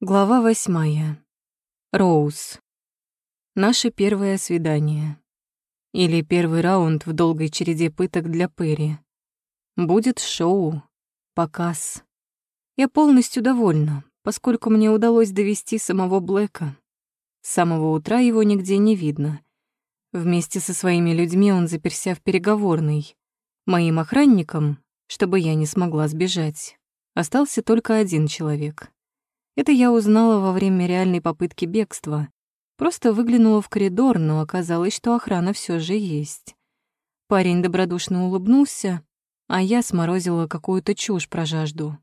Глава восьмая. Роуз. Наше первое свидание. Или первый раунд в долгой череде пыток для Перри. Будет шоу, показ. Я полностью довольна, поскольку мне удалось довести самого Блэка. С самого утра его нигде не видно. Вместе со своими людьми он заперся в переговорной. Моим охранником, чтобы я не смогла сбежать, остался только один человек — это я узнала во время реальной попытки бегства. Просто выглянула в коридор, но оказалось, что охрана все же есть. Парень добродушно улыбнулся, а я сморозила какую-то чушь про жажду.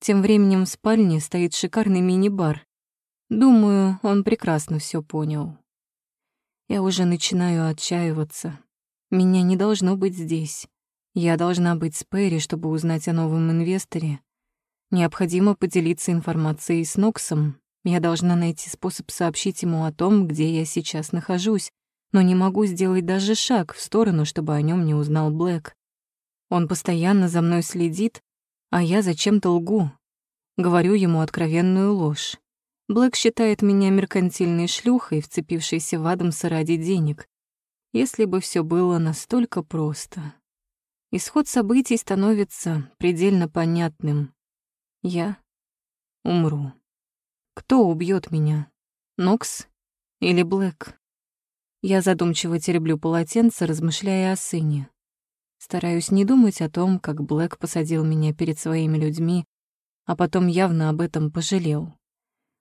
Тем временем в спальне стоит шикарный мини-бар. Думаю, он прекрасно все понял. Я уже начинаю отчаиваться. Меня не должно быть здесь. Я должна быть с Перри, чтобы узнать о новом инвесторе. Необходимо поделиться информацией с Ноксом. Я должна найти способ сообщить ему о том, где я сейчас нахожусь, но не могу сделать даже шаг в сторону, чтобы о нем не узнал Блэк. Он постоянно за мной следит, а я зачем-то лгу. Говорю ему откровенную ложь. Блэк считает меня меркантильной шлюхой, вцепившейся в Адамса ради денег. Если бы все было настолько просто. Исход событий становится предельно понятным. Я умру. Кто убьет меня? Нокс или Блэк? Я задумчиво тереблю полотенце, размышляя о сыне. Стараюсь не думать о том, как Блэк посадил меня перед своими людьми, а потом явно об этом пожалел.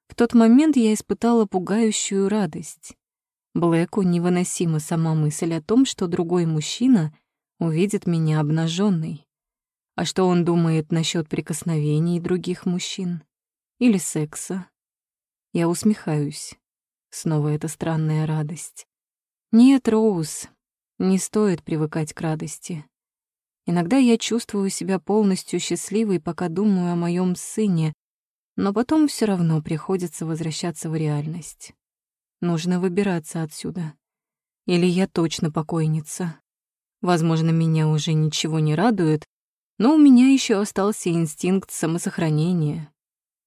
В тот момент я испытала пугающую радость. Блэку невыносима сама мысль о том, что другой мужчина увидит меня обнаженной. А что он думает насчет прикосновений других мужчин? Или секса? Я усмехаюсь. Снова эта странная радость. Нет, Роуз, не стоит привыкать к радости. Иногда я чувствую себя полностью счастливой, пока думаю о моем сыне, но потом все равно приходится возвращаться в реальность. Нужно выбираться отсюда. Или я точно покойница. Возможно, меня уже ничего не радует, но у меня еще остался инстинкт самосохранения.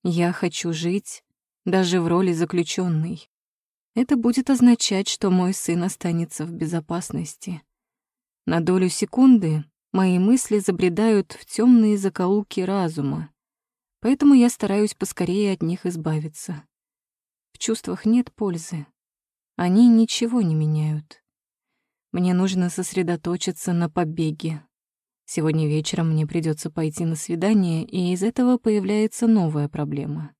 Я хочу жить даже в роли заключенной. Это будет означать, что мой сын останется в безопасности. На долю секунды мои мысли забредают в темные закоулки разума, поэтому я стараюсь поскорее от них избавиться. В чувствах нет пользы. Они ничего не меняют. Мне нужно сосредоточиться на побеге, Сегодня вечером мне придется пойти на свидание, и из этого появляется новая проблема.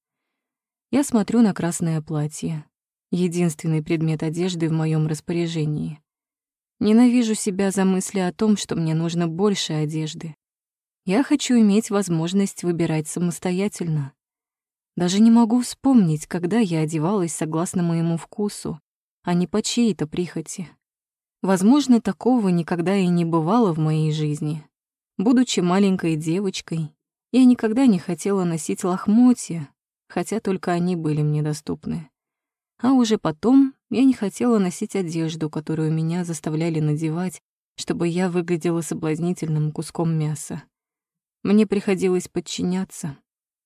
Я смотрю на красное платье, единственный предмет одежды в моем распоряжении. Ненавижу себя за мысли о том, что мне нужно больше одежды. Я хочу иметь возможность выбирать самостоятельно. Даже не могу вспомнить, когда я одевалась согласно моему вкусу, а не по чьей-то прихоти. Возможно, такого никогда и не бывало в моей жизни. Будучи маленькой девочкой, я никогда не хотела носить лохмотья, хотя только они были мне доступны. А уже потом я не хотела носить одежду, которую меня заставляли надевать, чтобы я выглядела соблазнительным куском мяса. Мне приходилось подчиняться,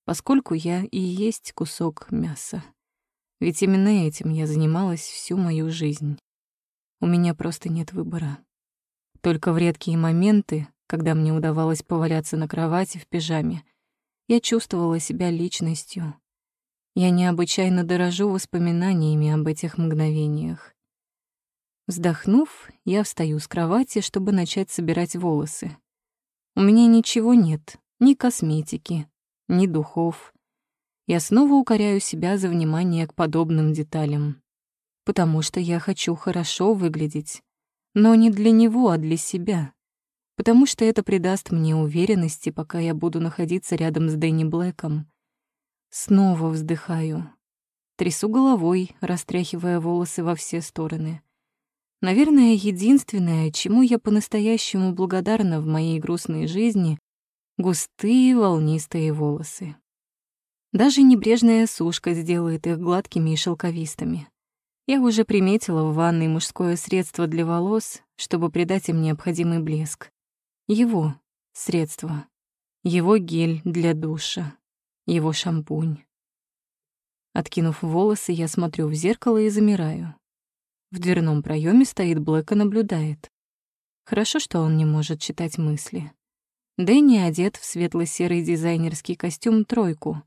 поскольку я и есть кусок мяса. Ведь именно этим я занималась всю мою жизнь. У меня просто нет выбора. Только в редкие моменты когда мне удавалось поваляться на кровати в пижаме, я чувствовала себя личностью. Я необычайно дорожу воспоминаниями об этих мгновениях. Вздохнув, я встаю с кровати, чтобы начать собирать волосы. У меня ничего нет, ни косметики, ни духов. Я снова укоряю себя за внимание к подобным деталям, потому что я хочу хорошо выглядеть, но не для него, а для себя потому что это придаст мне уверенности, пока я буду находиться рядом с Дэнни Блэком. Снова вздыхаю. Трясу головой, растряхивая волосы во все стороны. Наверное, единственное, чему я по-настоящему благодарна в моей грустной жизни — густые волнистые волосы. Даже небрежная сушка сделает их гладкими и шелковистыми. Я уже приметила в ванной мужское средство для волос, чтобы придать им необходимый блеск. Его средство, его гель для душа, его шампунь. Откинув волосы, я смотрю в зеркало и замираю. В дверном проеме стоит Блэк и наблюдает. Хорошо, что он не может читать мысли. Дэнни одет в светло-серый дизайнерский костюм «тройку».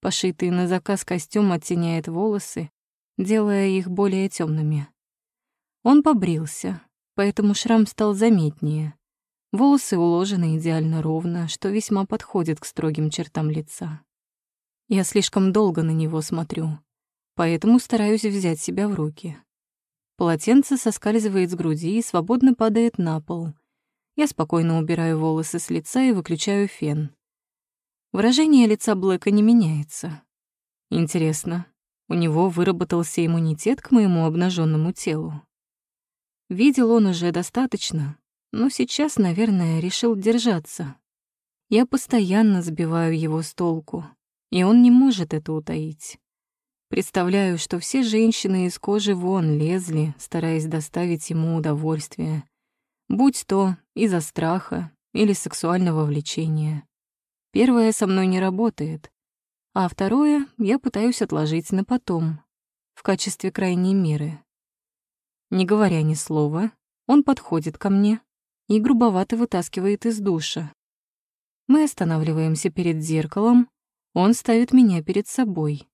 Пошитый на заказ костюм оттеняет волосы, делая их более темными. Он побрился, поэтому шрам стал заметнее. Волосы уложены идеально ровно, что весьма подходит к строгим чертам лица. Я слишком долго на него смотрю, поэтому стараюсь взять себя в руки. Полотенце соскальзывает с груди и свободно падает на пол. Я спокойно убираю волосы с лица и выключаю фен. Выражение лица Блэка не меняется. Интересно, у него выработался иммунитет к моему обнаженному телу. Видел он уже достаточно, но сейчас, наверное, решил держаться. Я постоянно сбиваю его с толку, и он не может это утаить. Представляю, что все женщины из кожи вон лезли, стараясь доставить ему удовольствие, будь то из-за страха или сексуального влечения. Первое со мной не работает, а второе я пытаюсь отложить на потом, в качестве крайней меры. Не говоря ни слова, он подходит ко мне и грубовато вытаскивает из душа. Мы останавливаемся перед зеркалом, он ставит меня перед собой.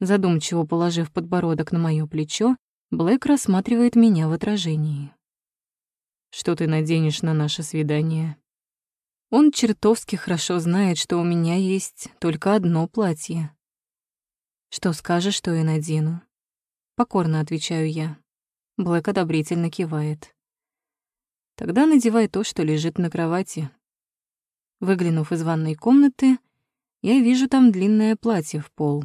Задумчиво положив подбородок на моё плечо, Блэк рассматривает меня в отражении. «Что ты наденешь на наше свидание?» Он чертовски хорошо знает, что у меня есть только одно платье. «Что скажешь, что я надену?» Покорно отвечаю я. Блэк одобрительно кивает. «Тогда надевай то, что лежит на кровати». Выглянув из ванной комнаты, я вижу там длинное платье в пол.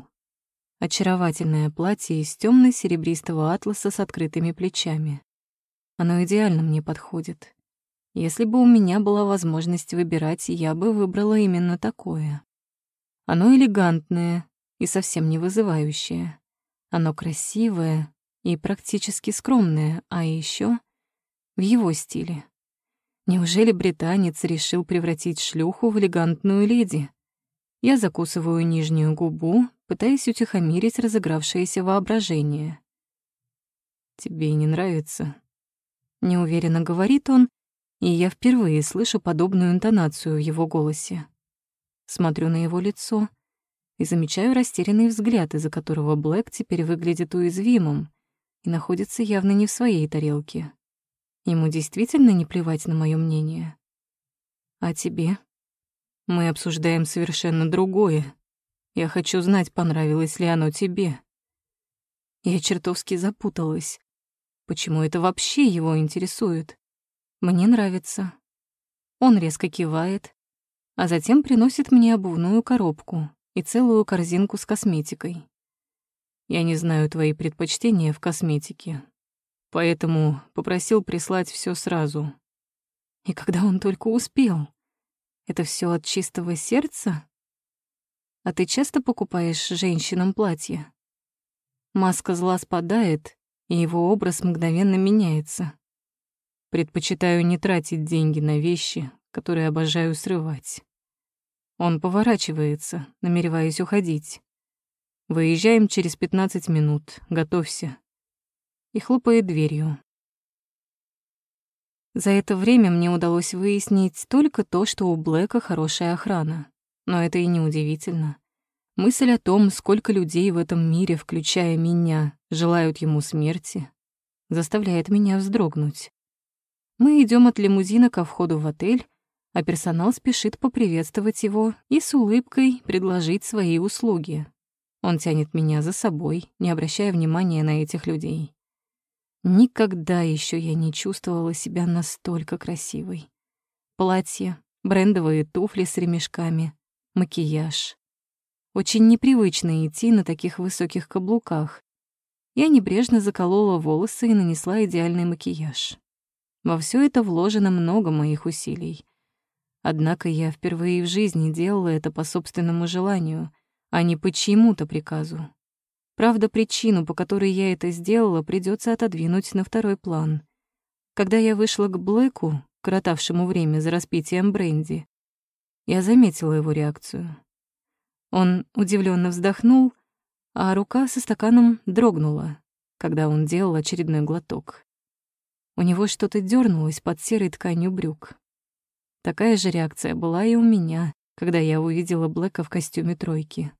Очаровательное платье из темно серебристого атласа с открытыми плечами. Оно идеально мне подходит. Если бы у меня была возможность выбирать, я бы выбрала именно такое. Оно элегантное и совсем не вызывающее. Оно красивое и практически скромное, а еще в его стиле. Неужели британец решил превратить шлюху в элегантную леди? Я закусываю нижнюю губу, пытаясь утихомирить разыгравшееся воображение. «Тебе не нравится?» Неуверенно говорит он, и я впервые слышу подобную интонацию в его голосе. Смотрю на его лицо и замечаю растерянный взгляд, из-за которого Блэк теперь выглядит уязвимым и находится явно не в своей тарелке. Ему действительно не плевать на мое мнение. А тебе? Мы обсуждаем совершенно другое. Я хочу знать, понравилось ли оно тебе. Я чертовски запуталась. Почему это вообще его интересует? Мне нравится. Он резко кивает, а затем приносит мне обувную коробку и целую корзинку с косметикой. Я не знаю твои предпочтения в косметике, поэтому попросил прислать все сразу. И когда он только успел. Это все от чистого сердца? А ты часто покупаешь женщинам платья? Маска зла спадает, и его образ мгновенно меняется. Предпочитаю не тратить деньги на вещи, которые обожаю срывать. Он поворачивается, намереваясь уходить. Выезжаем через 15 минут, готовься. И хлопает дверью. За это время мне удалось выяснить только то, что у Блэка хорошая охрана. Но это и не удивительно. Мысль о том, сколько людей в этом мире, включая меня, желают ему смерти, заставляет меня вздрогнуть. Мы идем от лимузина ко входу в отель, а персонал спешит поприветствовать его и с улыбкой предложить свои услуги. Он тянет меня за собой, не обращая внимания на этих людей. Никогда еще я не чувствовала себя настолько красивой. Платье, брендовые туфли с ремешками, макияж. Очень непривычно идти на таких высоких каблуках. Я небрежно заколола волосы и нанесла идеальный макияж. Во все это вложено много моих усилий. Однако я впервые в жизни делала это по собственному желанию, а не по чьему-то приказу. Правда, причину, по которой я это сделала, придется отодвинуть на второй план. Когда я вышла к Блэку, коротавшему время за распитием бренди, я заметила его реакцию. Он удивленно вздохнул, а рука со стаканом дрогнула, когда он делал очередной глоток. У него что-то дернулось под серой тканью брюк. Такая же реакция была и у меня, когда я увидела Блэка в костюме тройки.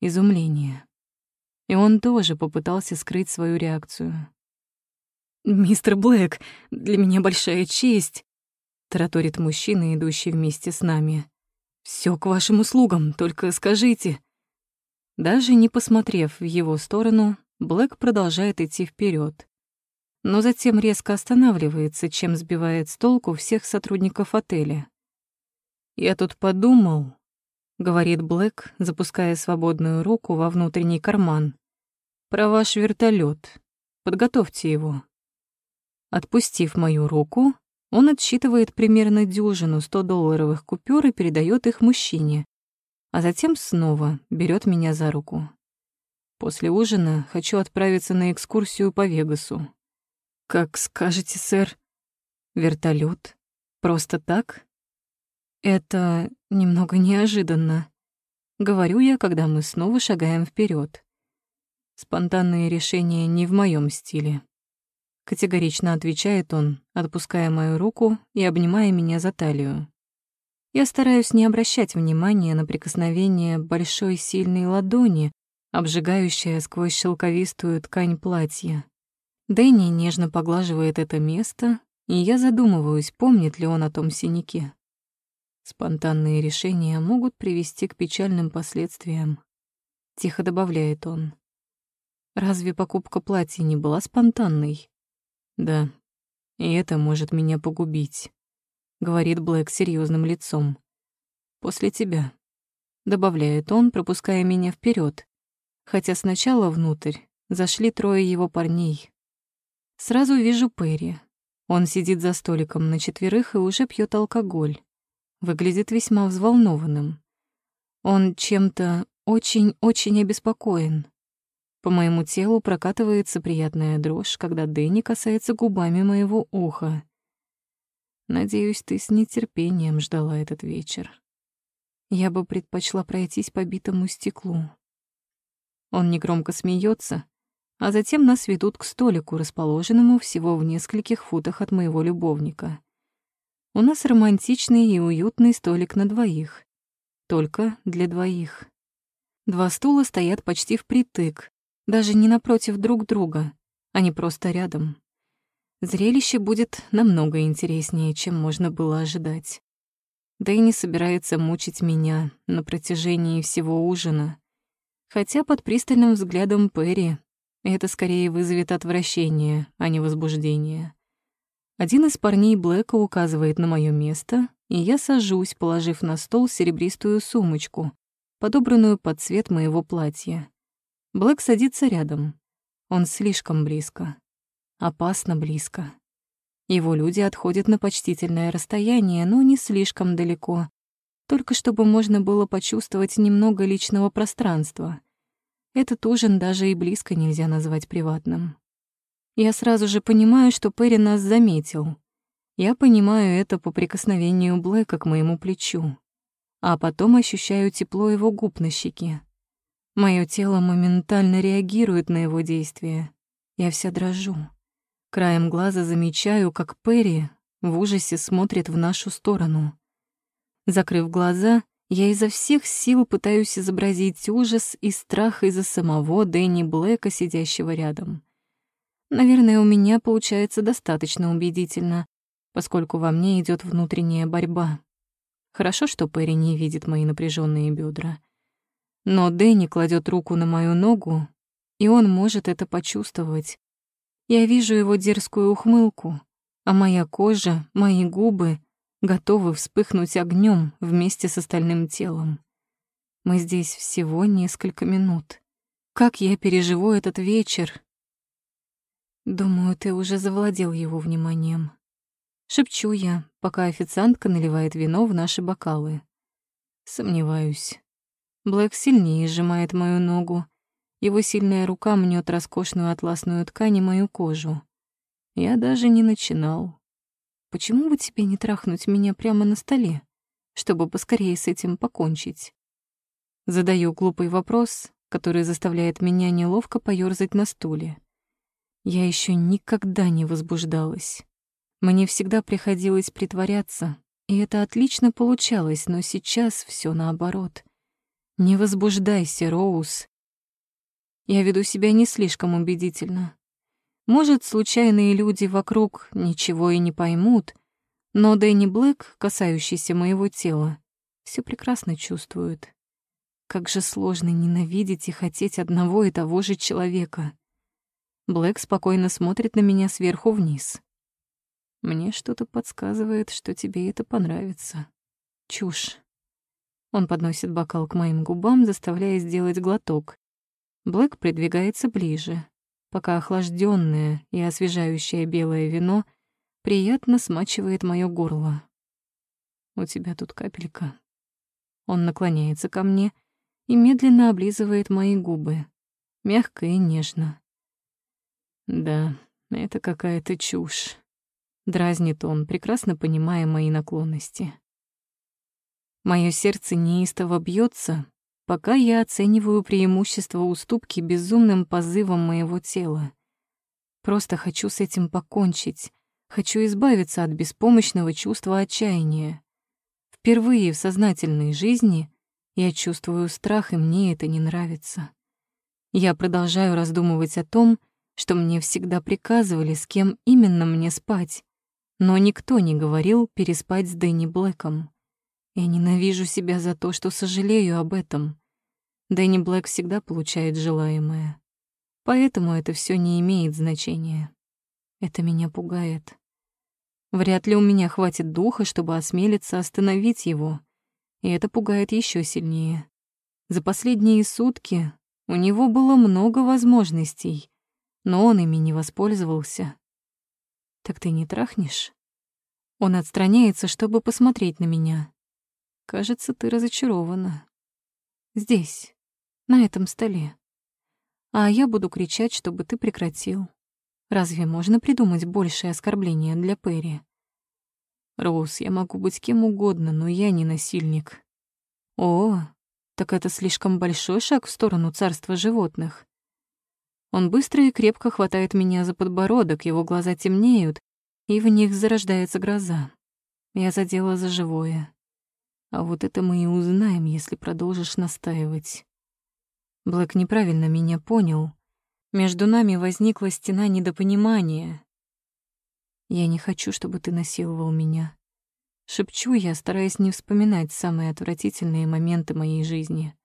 Изумление. И он тоже попытался скрыть свою реакцию. «Мистер Блэк, для меня большая честь», — тараторит мужчина, идущий вместе с нами. Все к вашим услугам, только скажите». Даже не посмотрев в его сторону, Блэк продолжает идти вперед, но затем резко останавливается, чем сбивает с толку всех сотрудников отеля. «Я тут подумал», — говорит Блэк, запуская свободную руку во внутренний карман, «про ваш вертолет. Подготовьте его». Отпустив мою руку, он отсчитывает примерно дюжину 100-долларовых купюр и передает их мужчине, а затем снова берет меня за руку. После ужина хочу отправиться на экскурсию по Вегасу. Как скажете, сэр. Вертолет? Просто так? Это немного неожиданно. Говорю я, когда мы снова шагаем вперед. Спонтанные решения не в моем стиле. Категорично отвечает он, отпуская мою руку и обнимая меня за талию. Я стараюсь не обращать внимания на прикосновение большой сильной ладони, обжигающая сквозь шелковистую ткань платья. Дэнни нежно поглаживает это место, и я задумываюсь, помнит ли он о том синяке. Спонтанные решения могут привести к печальным последствиям. Тихо добавляет он. Разве покупка платья не была спонтанной? Да, и это может меня погубить, говорит Блэк серьезным лицом. После тебя, добавляет он, пропуская меня вперед, хотя сначала внутрь зашли трое его парней. Сразу вижу Перри. Он сидит за столиком на четверых и уже пьет алкоголь. Выглядит весьма взволнованным. Он чем-то очень-очень обеспокоен. По моему телу прокатывается приятная дрожь, когда Дэнни касается губами моего уха. Надеюсь, ты с нетерпением ждала этот вечер. Я бы предпочла пройтись по битому стеклу. Он негромко смеется, а затем нас ведут к столику, расположенному всего в нескольких футах от моего любовника. У нас романтичный и уютный столик на двоих. Только для двоих. Два стула стоят почти впритык, даже не напротив друг друга, они просто рядом. Зрелище будет намного интереснее, чем можно было ожидать. Да не собирается мучить меня на протяжении всего ужина. Хотя под пристальным взглядом Перри это скорее вызовет отвращение, а не возбуждение. Один из парней Блэка указывает на моё место, и я сажусь, положив на стол серебристую сумочку, подобранную под цвет моего платья. Блэк садится рядом. Он слишком близко. Опасно близко. Его люди отходят на почтительное расстояние, но не слишком далеко, только чтобы можно было почувствовать немного личного пространства. Этот ужин даже и близко нельзя назвать приватным. Я сразу же понимаю, что Перри нас заметил. Я понимаю это по прикосновению Блэка к моему плечу, а потом ощущаю тепло его губ на щеке. Моё тело моментально реагирует на его действия. Я вся дрожу. Краем глаза замечаю, как Перри в ужасе смотрит в нашу сторону. Закрыв глаза, я изо всех сил пытаюсь изобразить ужас и страх из-за самого Дэнни Блэка, сидящего рядом. Наверное, у меня получается достаточно убедительно, поскольку во мне идет внутренняя борьба. Хорошо, что Перри не видит мои напряженные бедра. Но Дэнни кладет руку на мою ногу, и он может это почувствовать. Я вижу его дерзкую ухмылку, а моя кожа, мои губы готовы вспыхнуть огнем вместе с остальным телом. Мы здесь всего несколько минут. Как я переживу этот вечер? Думаю, ты уже завладел его вниманием. Шепчу я, пока официантка наливает вино в наши бокалы. Сомневаюсь. Блэк сильнее сжимает мою ногу. Его сильная рука мнет роскошную атласную ткань и мою кожу. Я даже не начинал. Почему бы тебе не трахнуть меня прямо на столе, чтобы поскорее с этим покончить? Задаю глупый вопрос, который заставляет меня неловко поёрзать на стуле. Я еще никогда не возбуждалась. Мне всегда приходилось притворяться, и это отлично получалось, но сейчас все наоборот. Не возбуждайся, Роуз. Я веду себя не слишком убедительно. Может, случайные люди вокруг ничего и не поймут, но Дэнни Блэк, касающийся моего тела, все прекрасно чувствует. Как же сложно ненавидеть и хотеть одного и того же человека. Блэк спокойно смотрит на меня сверху вниз. Мне что-то подсказывает, что тебе это понравится. Чушь. Он подносит бокал к моим губам, заставляя сделать глоток. Блэк придвигается ближе, пока охлажденное и освежающее белое вино приятно смачивает моё горло. У тебя тут капелька. Он наклоняется ко мне и медленно облизывает мои губы, мягко и нежно. Да, это какая-то чушь. Дразнит он, прекрасно понимая мои наклонности. Моё сердце неистово бьется, пока я оцениваю преимущество уступки безумным позывом моего тела. Просто хочу с этим покончить, хочу избавиться от беспомощного чувства отчаяния. Впервые в сознательной жизни я чувствую страх, и мне это не нравится. Я продолжаю раздумывать о том, что мне всегда приказывали, с кем именно мне спать, но никто не говорил переспать с Дэнни Блэком. Я ненавижу себя за то, что сожалею об этом. Дэнни Блэк всегда получает желаемое. Поэтому это все не имеет значения. Это меня пугает. Вряд ли у меня хватит духа, чтобы осмелиться остановить его и это пугает еще сильнее. За последние сутки у него было много возможностей, но он ими не воспользовался. «Так ты не трахнешь?» Он отстраняется, чтобы посмотреть на меня. «Кажется, ты разочарована. Здесь, на этом столе. А я буду кричать, чтобы ты прекратил. Разве можно придумать большее оскорбление для Перри?» Роуз, я могу быть кем угодно, но я не насильник. О, так это слишком большой шаг в сторону царства животных. Он быстро и крепко хватает меня за подбородок, его глаза темнеют, и в них зарождается гроза. Я задела за живое. А вот это мы и узнаем, если продолжишь настаивать. Блэк неправильно меня понял. Между нами возникла стена недопонимания, я не хочу, чтобы ты насиловал меня. Шепчу я, стараясь не вспоминать самые отвратительные моменты моей жизни.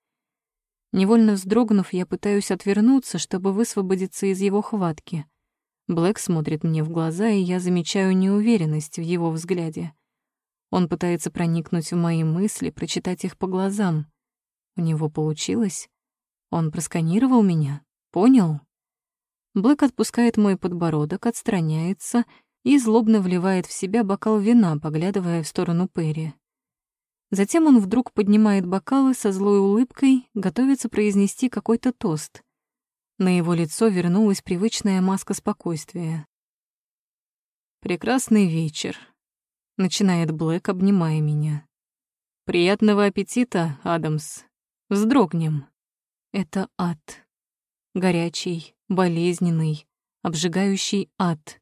Невольно вздрогнув, я пытаюсь отвернуться, чтобы высвободиться из его хватки. Блэк смотрит мне в глаза, и я замечаю неуверенность в его взгляде. Он пытается проникнуть в мои мысли, прочитать их по глазам. У него получилось? Он просканировал меня? Понял? Блэк отпускает мой подбородок, отстраняется и злобно вливает в себя бокал вина, поглядывая в сторону Перри. Затем он вдруг поднимает бокалы со злой улыбкой, готовится произнести какой-то тост. На его лицо вернулась привычная маска спокойствия. «Прекрасный вечер», — начинает Блэк, обнимая меня. «Приятного аппетита, Адамс. Вздрогнем. Это ад. Горячий, болезненный, обжигающий ад.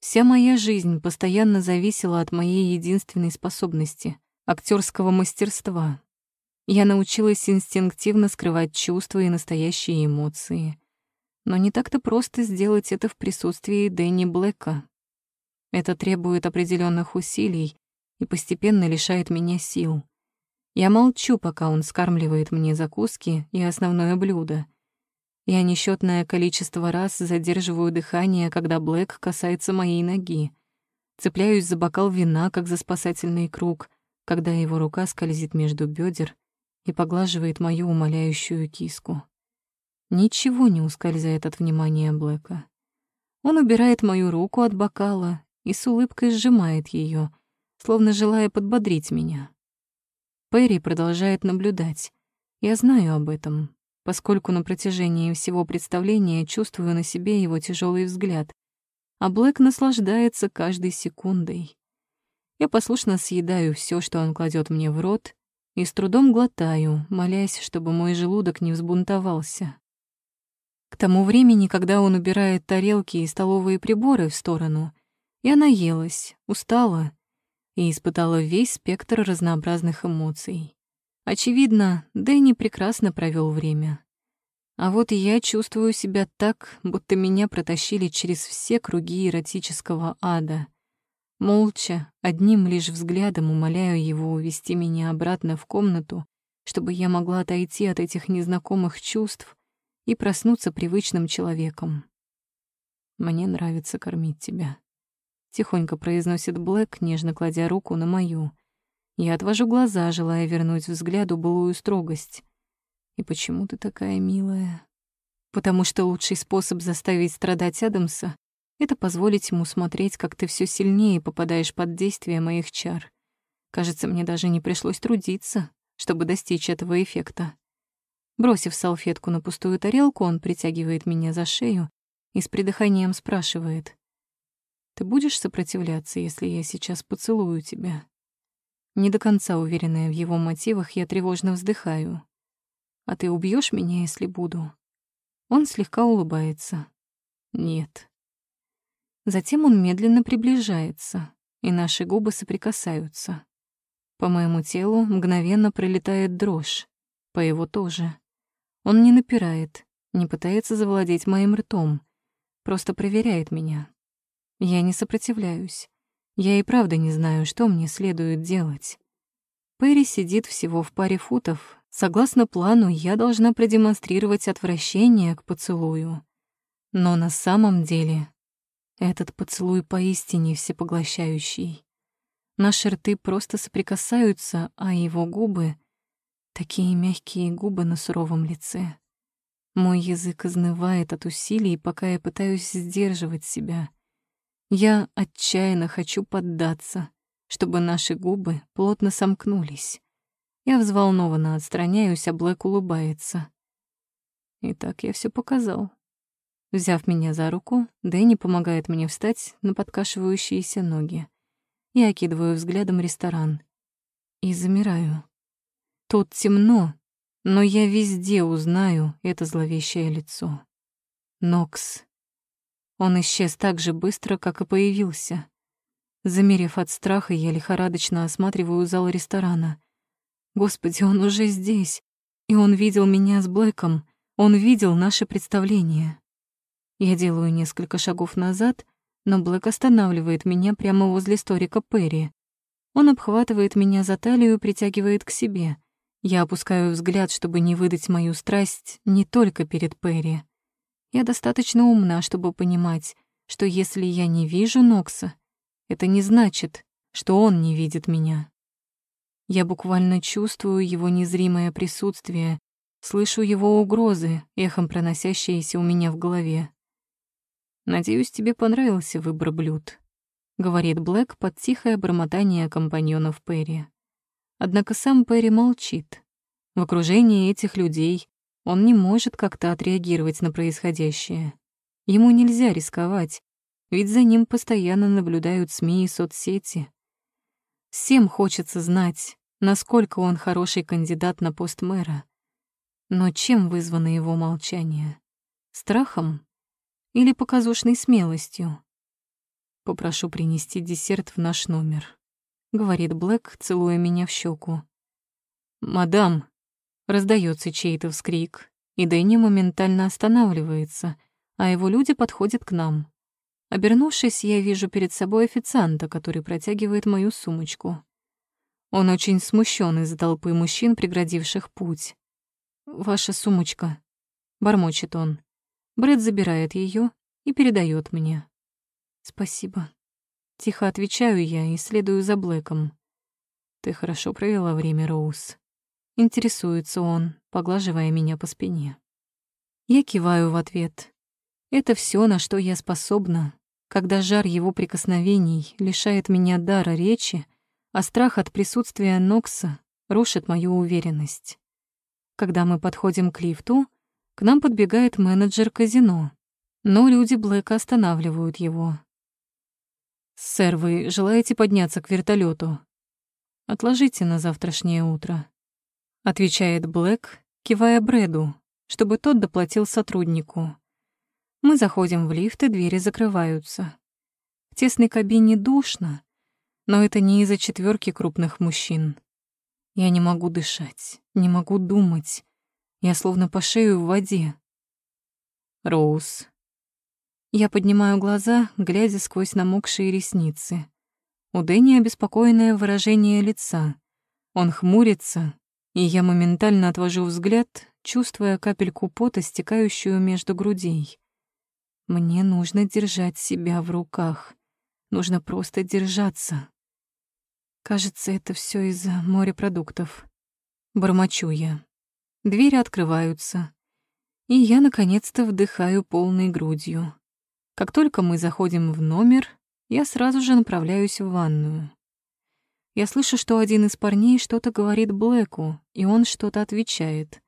Вся моя жизнь постоянно зависела от моей единственной способности — актерского мастерства. Я научилась инстинктивно скрывать чувства и настоящие эмоции. Но не так-то просто сделать это в присутствии Дэнни Блэка. Это требует определенных усилий и постепенно лишает меня сил. Я молчу, пока он скармливает мне закуски и основное блюдо — я несчетное количество раз задерживаю дыхание, когда Блэк касается моей ноги. Цепляюсь за бокал вина, как за спасательный круг, когда его рука скользит между бедер и поглаживает мою умоляющую киску. Ничего не ускользает от внимания Блэка. Он убирает мою руку от бокала и с улыбкой сжимает ее, словно желая подбодрить меня. Перри продолжает наблюдать. Я знаю об этом, поскольку на протяжении всего представления чувствую на себе его тяжелый взгляд, а Блэк наслаждается каждой секундой. Я послушно съедаю все, что он кладет мне в рот, и с трудом глотаю, молясь, чтобы мой желудок не взбунтовался. К тому времени, когда он убирает тарелки и столовые приборы в сторону, я наелась, устала и испытала весь спектр разнообразных эмоций. Очевидно, Дэнни прекрасно провел время. А вот я чувствую себя так, будто меня протащили через все круги эротического ада. Молча, одним лишь взглядом умоляю его увести меня обратно в комнату, чтобы я могла отойти от этих незнакомых чувств и проснуться привычным человеком. «Мне нравится кормить тебя», — тихонько произносит Блэк, нежно кладя руку на мою. Я отвожу глаза, желая вернуть взгляду былую строгость. И почему ты такая милая? Потому что лучший способ заставить страдать Адамса — это позволить ему смотреть, как ты все сильнее попадаешь под действие моих чар. Кажется, мне даже не пришлось трудиться, чтобы достичь этого эффекта. Бросив салфетку на пустую тарелку, он притягивает меня за шею и с придыханием спрашивает. «Ты будешь сопротивляться, если я сейчас поцелую тебя?» Не до конца уверенная в его мотивах, я тревожно вздыхаю. А ты убьешь меня, если буду?» Он слегка улыбается. «Нет». Затем он медленно приближается, и наши губы соприкасаются. По моему телу мгновенно пролетает дрожь, по его тоже. Он не напирает, не пытается завладеть моим ртом, просто проверяет меня. Я не сопротивляюсь. Я и правда не знаю, что мне следует делать. Перри сидит всего в паре футов Согласно плану, я должна продемонстрировать отвращение к поцелую. Но на самом деле этот поцелуй поистине всепоглощающий. Наши рты просто соприкасаются, а его губы — такие мягкие губы на суровом лице. Мой язык изнывает от усилий, пока я пытаюсь сдерживать себя. Я отчаянно хочу поддаться, чтобы наши губы плотно сомкнулись. Я взволнованно отстраняюсь, а Блэк улыбается. Итак, я все показал. Взяв меня за руку, Дэнни помогает мне встать на подкашивающиеся ноги. Я окидываю взглядом ресторан. И замираю. Тут темно, но я везде узнаю это зловещее лицо. Нокс. Он исчез так же быстро, как и появился. Замерев от страха, я лихорадочно осматриваю зал ресторана. Господи, он уже здесь. И он видел меня с Блэком. Он видел наше представление. Я делаю несколько шагов назад, но Блэк останавливает меня прямо возле столика Перри. Он обхватывает меня за талию и притягивает к себе. Я опускаю взгляд, чтобы не выдать мою страсть не только перед Перри. Я достаточно умна, чтобы понимать, что если я не вижу Нокса, это не значит, что он не видит меня. Я буквально чувствую его незримое присутствие, слышу его угрозы, эхом проносящиеся у меня в голове. «Надеюсь, тебе понравился выбор блюд», — говорит Блэк под тихое бормотание компаньонов Перри. Однако сам Перри молчит. В окружении этих людей он не может как-то отреагировать на происходящее. Ему нельзя рисковать, ведь за ним постоянно наблюдают СМИ и соцсети. Всем хочется знать, насколько он хороший кандидат на пост мэра. Но чем вызвано его молчание? Страхом или показушной смелостью? «Попрошу принести десерт в наш номер», — говорит Блэк, целуя меня в щеку. «Мадам!» — раздается чей-то вскрик, и Дэнни моментально останавливается, а его люди подходят к нам. Обернувшись, я вижу перед собой официанта, который протягивает мою сумочку. Он очень смущен из-за толпы мужчин, преградивших путь. «Ваша сумочка», — бормочет он. Брэд забирает ее и передает мне. «Спасибо». Тихо отвечаю я и следую за Блэком. «Ты хорошо провела время, Роуз». Интересуется он, поглаживая меня по спине. Я киваю в ответ. Это все, на что я способна, когда жар его прикосновений лишает меня дара речи а страх от присутствия Нокса рушит мою уверенность. Когда мы подходим к лифту, к нам подбегает менеджер казино, но люди Блэка останавливают его. «Сэр, вы желаете подняться к вертолету? Отложите на завтрашнее утро. отвечает Блэк, кивая Брэду, чтобы тот доплатил сотруднику. Мы заходим в лифт, и двери закрываются. В тесной кабине душно, но это не из-за четверки крупных мужчин. Я не могу дышать, не могу думать. Я словно по шею в воде. Роуз. Я поднимаю глаза, глядя сквозь намокшие ресницы. У Дэнни обеспокоенное выражение лица. Он хмурится, и я моментально отвожу взгляд, чувствуя капельку пота, стекающую между грудей. Мне нужно держать себя в руках. Нужно просто держаться. Кажется, это все из-за морепродуктов. Бормочу я. Двери открываются, и я наконец-то вдыхаю полной грудью. Как только мы заходим в номер, я сразу же направляюсь в ванную. Я слышу, что один из парней что-то говорит Блэку, и он что-то отвечает.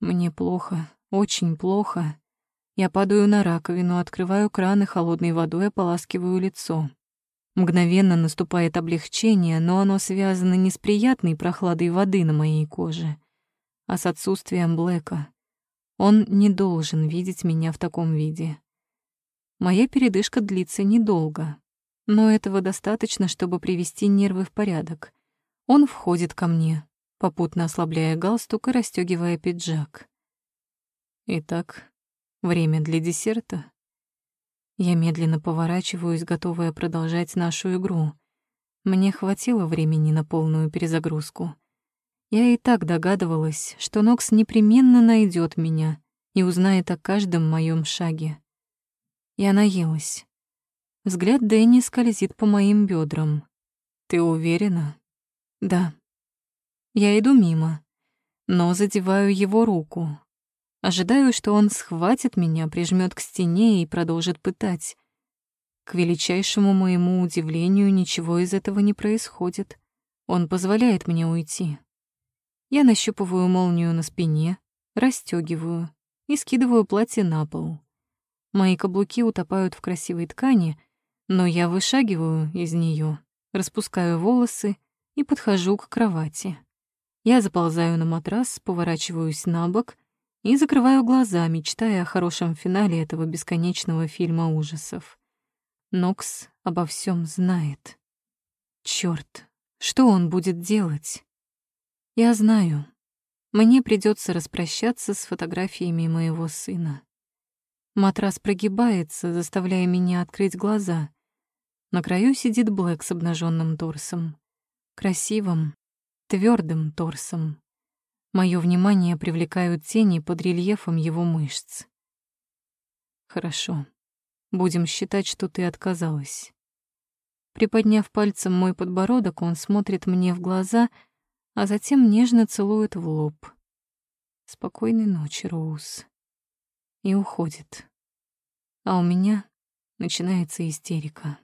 Мне плохо, очень плохо. Я падаю на раковину, открываю кран и холодной водой ополаскиваю лицо. Мгновенно наступает облегчение, но оно связано не с приятной прохладой воды на моей коже, а с отсутствием Блэка. Он не должен видеть меня в таком виде. Моя передышка длится недолго, но этого достаточно, чтобы привести нервы в порядок. Он входит ко мне, попутно ослабляя галстук и расстегивая пиджак. Итак, время для десерта. Я медленно поворачиваюсь, готовая продолжать нашу игру. Мне хватило времени на полную перезагрузку. Я и так догадывалась, что Нокс непременно найдет меня и узнает о каждом моем шаге. Я наелась. Взгляд Дэнни скользит по моим бедрам. «Ты уверена?» «Да». Я иду мимо, но задеваю его руку. Ожидаю, что он схватит меня, прижмет к стене и продолжит пытать. К величайшему моему удивлению, ничего из этого не происходит. Он позволяет мне уйти. Я нащупываю молнию на спине, расстёгиваю и скидываю платье на пол. Мои каблуки утопают в красивой ткани, но я вышагиваю из неё, распускаю волосы и подхожу к кровати. Я заползаю на матрас, поворачиваюсь на бок и закрываю глаза, мечтая о хорошем финале этого бесконечного фильма ужасов. Нокс обо всем знает. Чёрт, что он будет делать? Я знаю, мне придется распрощаться с фотографиями моего сына. Матрас прогибается, заставляя меня открыть глаза. На краю сидит Блэк с обнаженным торсом. Красивым, твердым торсом. Мое внимание привлекают тени под рельефом его мышц. Хорошо. Будем считать, что ты отказалась. Приподняв пальцем мой подбородок, он смотрит мне в глаза — а затем нежно целует в лоб. Спокойной ночи, Роуз. И уходит. А у меня начинается истерика.